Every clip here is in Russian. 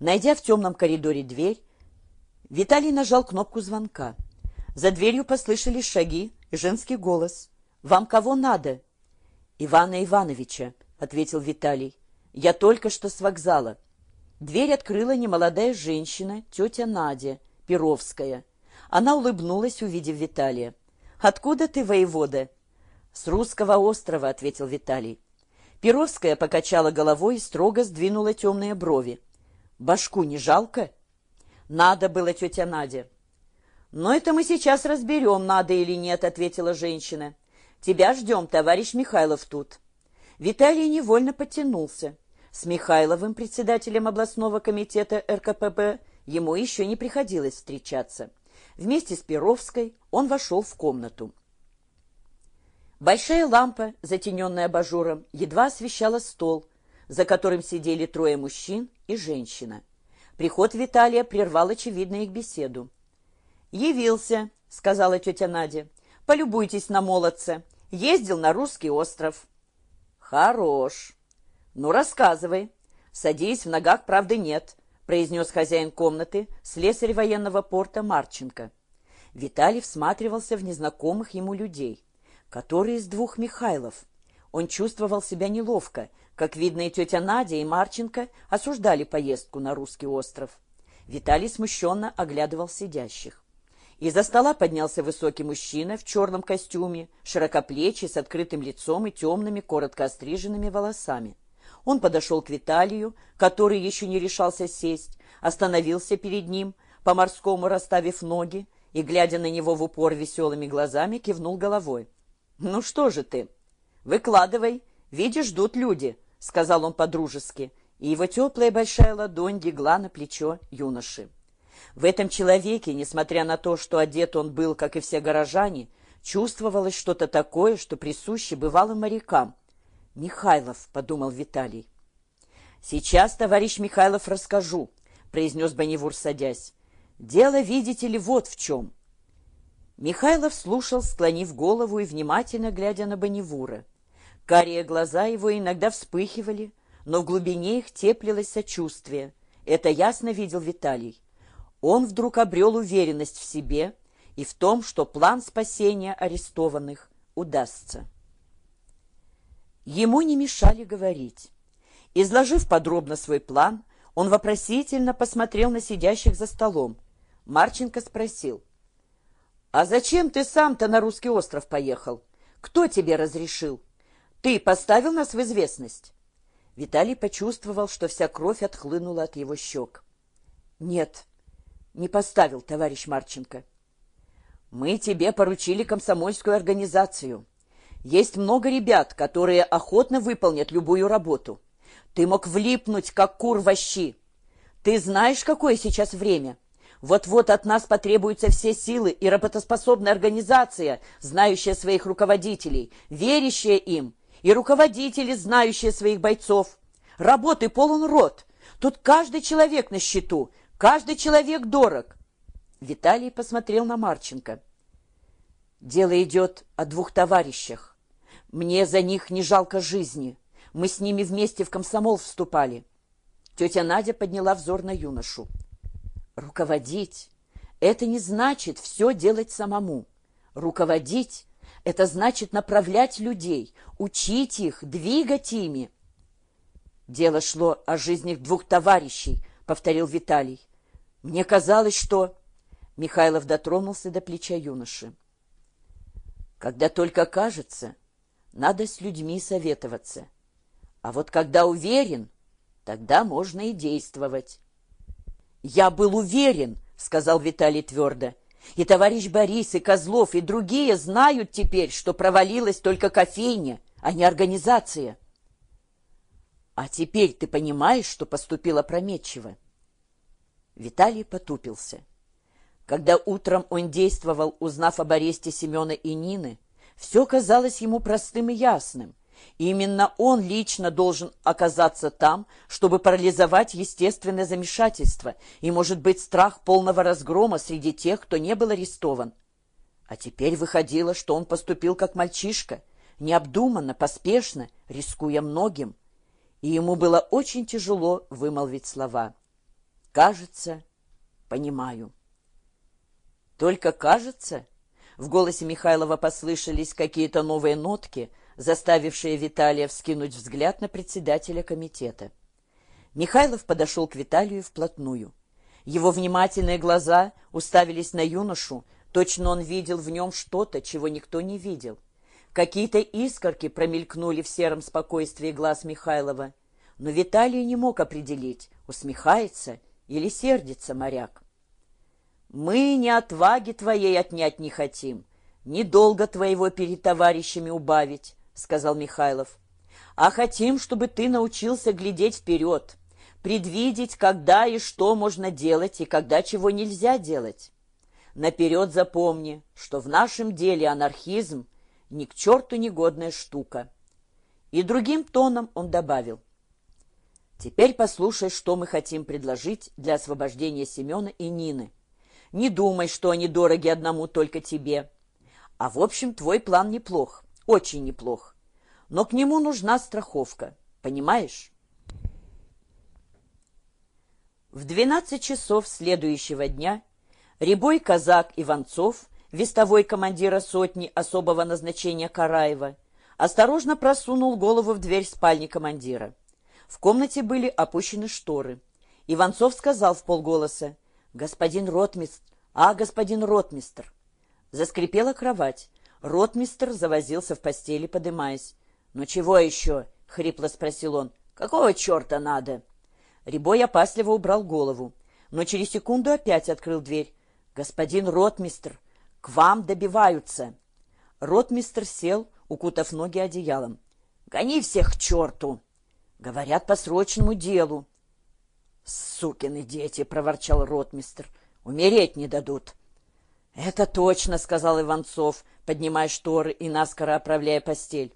Найдя в темном коридоре дверь, Виталий нажал кнопку звонка. За дверью послышались шаги и женский голос. «Вам кого надо?» «Ивана Ивановича», — ответил Виталий. «Я только что с вокзала». Дверь открыла немолодая женщина, тетя Надя, Перовская. Она улыбнулась, увидев Виталия. «Откуда ты, воевода?» «С русского острова», — ответил Виталий. Перовская покачала головой и строго сдвинула темные брови. «Башку не жалко?» «Надо было, тетя Надя». «Но это мы сейчас разберем, надо или нет», — ответила женщина. «Тебя ждем, товарищ Михайлов тут». Виталий невольно подтянулся. С Михайловым, председателем областного комитета РКПБ, ему еще не приходилось встречаться. Вместе с Перовской он вошел в комнату. Большая лампа, затененная абажуром, едва освещала стол, за которым сидели трое мужчин и женщина. Приход Виталия прервал очевидно их беседу. «Явился», — сказала тетя Надя. «Полюбуйтесь на молодца. Ездил на русский остров». «Хорош. Ну, рассказывай. Садись, в ногах правды нет», — произнес хозяин комнаты, слесарь военного порта Марченко. Виталий всматривался в незнакомых ему людей. Который из двух Михайлов? Он чувствовал себя неловко, как видно, и тетя Надя, и Марченко осуждали поездку на русский остров. Виталий смущенно оглядывал сидящих. Из-за стола поднялся высокий мужчина в черном костюме, широкоплечий, с открытым лицом и темными, коротко остриженными волосами. Он подошел к Виталию, который еще не решался сесть, остановился перед ним, по-морскому расставив ноги, и, глядя на него в упор веселыми глазами, кивнул головой. «Ну что же ты? Выкладывай. Видишь, ждут люди», — сказал он по-дружески, и его теплая большая ладонь легла на плечо юноши. В этом человеке, несмотря на то, что одет он был, как и все горожане, чувствовалось что-то такое, что присуще бывалым морякам. «Михайлов», — подумал Виталий. «Сейчас, товарищ Михайлов, расскажу», — произнес Бонневур, садясь. «Дело, видите ли, вот в чем». Михайлов слушал, склонив голову и внимательно глядя на Бонневура. Карие глаза его иногда вспыхивали, но в глубине их теплилось сочувствие. Это ясно видел Виталий. Он вдруг обрел уверенность в себе и в том, что план спасения арестованных удастся. Ему не мешали говорить. Изложив подробно свой план, он вопросительно посмотрел на сидящих за столом. Марченко спросил — «А зачем ты сам-то на русский остров поехал? Кто тебе разрешил? Ты поставил нас в известность?» Виталий почувствовал, что вся кровь отхлынула от его щек. «Нет, не поставил, товарищ Марченко. Мы тебе поручили комсомольскую организацию. Есть много ребят, которые охотно выполнят любую работу. Ты мог влипнуть, как кур в щи. Ты знаешь, какое сейчас время?» Вот-вот от нас потребуются все силы и работоспособная организация, знающая своих руководителей, верящая им, и руководители, знающие своих бойцов. Работы полон рот. Тут каждый человек на счету, каждый человек дорог. Виталий посмотрел на Марченко. Дело идет о двух товарищах. Мне за них не жалко жизни. Мы с ними вместе в комсомол вступали. Тетя Надя подняла взор на юношу. Руководить – это не значит все делать самому. Руководить – это значит направлять людей, учить их, двигать ими. Дело шло о жизни двух товарищей, повторил Виталий. Мне казалось, что... Михайлов дотронулся до плеча юноши. Когда только кажется, надо с людьми советоваться. А вот когда уверен, тогда можно и действовать. «Я был уверен», — сказал Виталий твердо. «И товарищ Борис, и Козлов, и другие знают теперь, что провалилась только кофейня, а не организация». «А теперь ты понимаешь, что поступило опрометчиво?» Виталий потупился. Когда утром он действовал, узнав об аресте Семена и Нины, все казалось ему простым и ясным. Именно он лично должен оказаться там, чтобы парализовать естественное замешательство и, может быть, страх полного разгрома среди тех, кто не был арестован. А теперь выходило, что он поступил как мальчишка, необдуманно, поспешно, рискуя многим. И ему было очень тяжело вымолвить слова. Кажется, понимаю. Только кажется, в голосе Михайлова послышались какие-то новые нотки, заставившие Виталия вскинуть взгляд на председателя комитета. Михайлов подошел к Виталию вплотную. Его внимательные глаза уставились на юношу, точно он видел в нем что-то, чего никто не видел. Какие-то искорки промелькнули в сером спокойствии глаз Михайлова, но Виталий не мог определить, усмехается или сердится моряк. «Мы ни отваги твоей отнять не хотим, ни долго твоего перед товарищами убавить», — сказал Михайлов, «а хотим, чтобы ты научился глядеть вперед, предвидеть, когда и что можно делать и когда чего нельзя делать. Наперед запомни, что в нашем деле анархизм ни к черту негодная штука». И другим тоном он добавил, «Теперь послушай, что мы хотим предложить для освобождения Семена и Нины. Не думай, что они дороги одному только тебе. А в общем, твой план неплох, очень неплох. Но к нему нужна страховка, понимаешь?» В 12 часов следующего дня Рябой казак Иванцов, вестовой командира сотни особого назначения Караева, осторожно просунул голову в дверь спальни командира. В комнате были опущены шторы. Иванцов сказал в полголоса, «Господин ротмистр, а, господин ротмистр». Заскрипела кровать. Ротмистр завозился в постели, подымаясь. «Ну чего еще?» — хрипло спросил он. «Какого черта надо?» Рябой опасливо убрал голову, но через секунду опять открыл дверь. «Господин ротмистр, к вам добиваются!» Ротмистр сел, укутав ноги одеялом. «Гони всех к черту!» «Говорят, по срочному делу». «Сукины дети!» — проворчал ротмистр. «Умереть не дадут». «Это точно!» — сказал Иванцов, поднимая шторы и наскоро оправляя постель.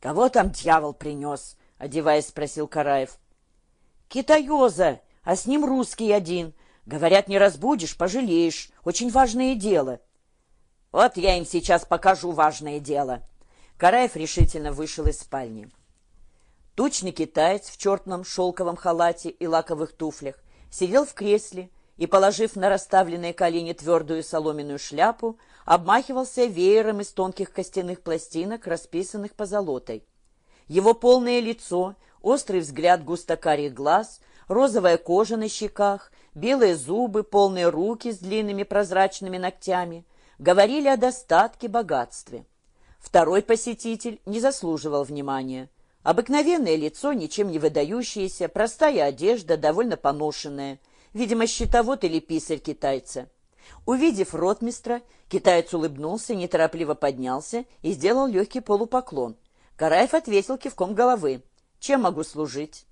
«Кого там дьявол принес?» — одеваясь, спросил Караев. «Китаёза, а с ним русский один. Говорят, не разбудишь, пожалеешь. Очень важное дело». «Вот я им сейчас покажу важное дело». Караев решительно вышел из спальни. Тучный китаец в черном шелковом халате и лаковых туфлях сидел в кресле и, положив на расставленные колени твердую соломенную шляпу, обмахивался веером из тонких костяных пластинок, расписанных позолотой. Его полное лицо, острый взгляд густо-карих глаз, розовая кожа на щеках, белые зубы, полные руки с длинными прозрачными ногтями говорили о достатке, богатстве. Второй посетитель не заслуживал внимания. Обыкновенное лицо, ничем не выдающееся, простая одежда, довольно поношенная. Видимо, щитовод или писарь китайца. Увидев ротмистра, китаец улыбнулся, неторопливо поднялся и сделал легкий полупоклон. Караев ответил кивком головы. Чем могу служить?»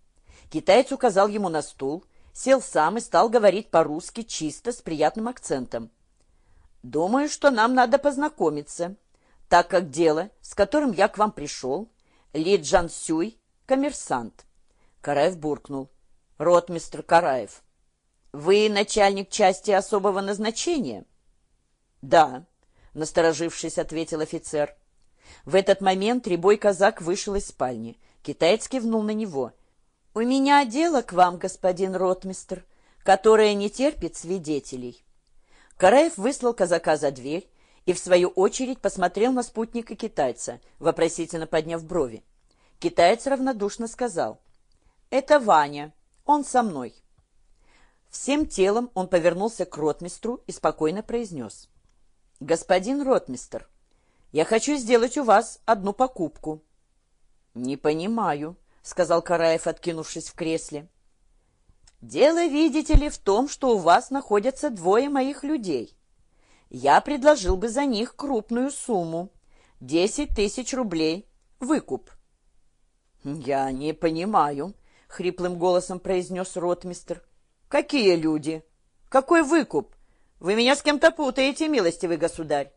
Китаец указал ему на стул, сел сам и стал говорить по-русски чисто, с приятным акцентом. «Думаю, что нам надо познакомиться, так как дело, с которым я к вам пришел, Ли Джан Сюй, коммерсант». Караев буркнул. «Ротмистр Караев, вы начальник части особого назначения?» «Да», — насторожившись, ответил офицер. В этот момент рябой казак вышел из спальни — Китаец кивнул на него. «У меня дело к вам, господин ротмистр, которое не терпит свидетелей». Караев выслал казака за дверь и, в свою очередь, посмотрел на спутника китайца, вопросительно подняв брови. Китаец равнодушно сказал. «Это Ваня. Он со мной». Всем телом он повернулся к ротмистру и спокойно произнес. «Господин ротмистр, я хочу сделать у вас одну покупку». «Не понимаю», — сказал Караев, откинувшись в кресле. «Дело, видите ли, в том, что у вас находятся двое моих людей. Я предложил бы за них крупную сумму — десять тысяч рублей, выкуп». «Я не понимаю», — хриплым голосом произнес ротмистр. «Какие люди? Какой выкуп? Вы меня с кем-то путаете, милостивый государь».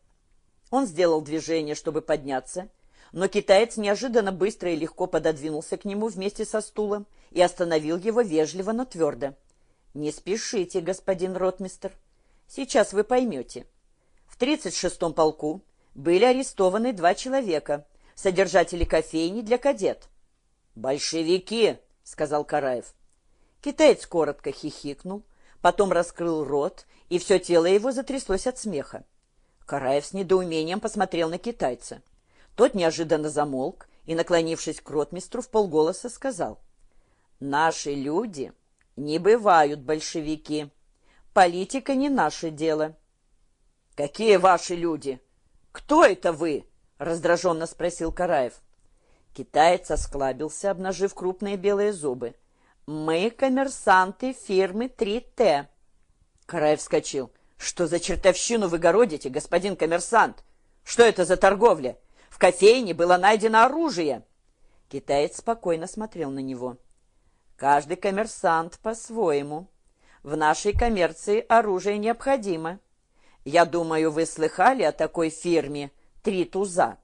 Он сделал движение, чтобы подняться, — но китаец неожиданно быстро и легко пододвинулся к нему вместе со стулом и остановил его вежливо, но твердо. «Не спешите, господин ротмистер. Сейчас вы поймете. В 36-м полку были арестованы два человека, содержатели кофейни для кадет». «Большевики!» — сказал Караев. Китаец коротко хихикнул, потом раскрыл рот, и все тело его затряслось от смеха. Караев с недоумением посмотрел на китайца. Тот неожиданно замолк и, наклонившись к ротмистру, в полголоса сказал, «Наши люди не бывают большевики. Политика не наше дело». «Какие ваши люди? Кто это вы?» — раздраженно спросил Караев. Китаец осклабился, обнажив крупные белые зубы. «Мы коммерсанты фирмы 3Т». Караев вскочил. «Что за чертовщину вы городите, господин коммерсант? Что это за торговля? В кофейне было найдено оружие!» Китаец спокойно смотрел на него. «Каждый коммерсант по-своему. В нашей коммерции оружие необходимо. Я думаю, вы слыхали о такой фирме «Три туза»?»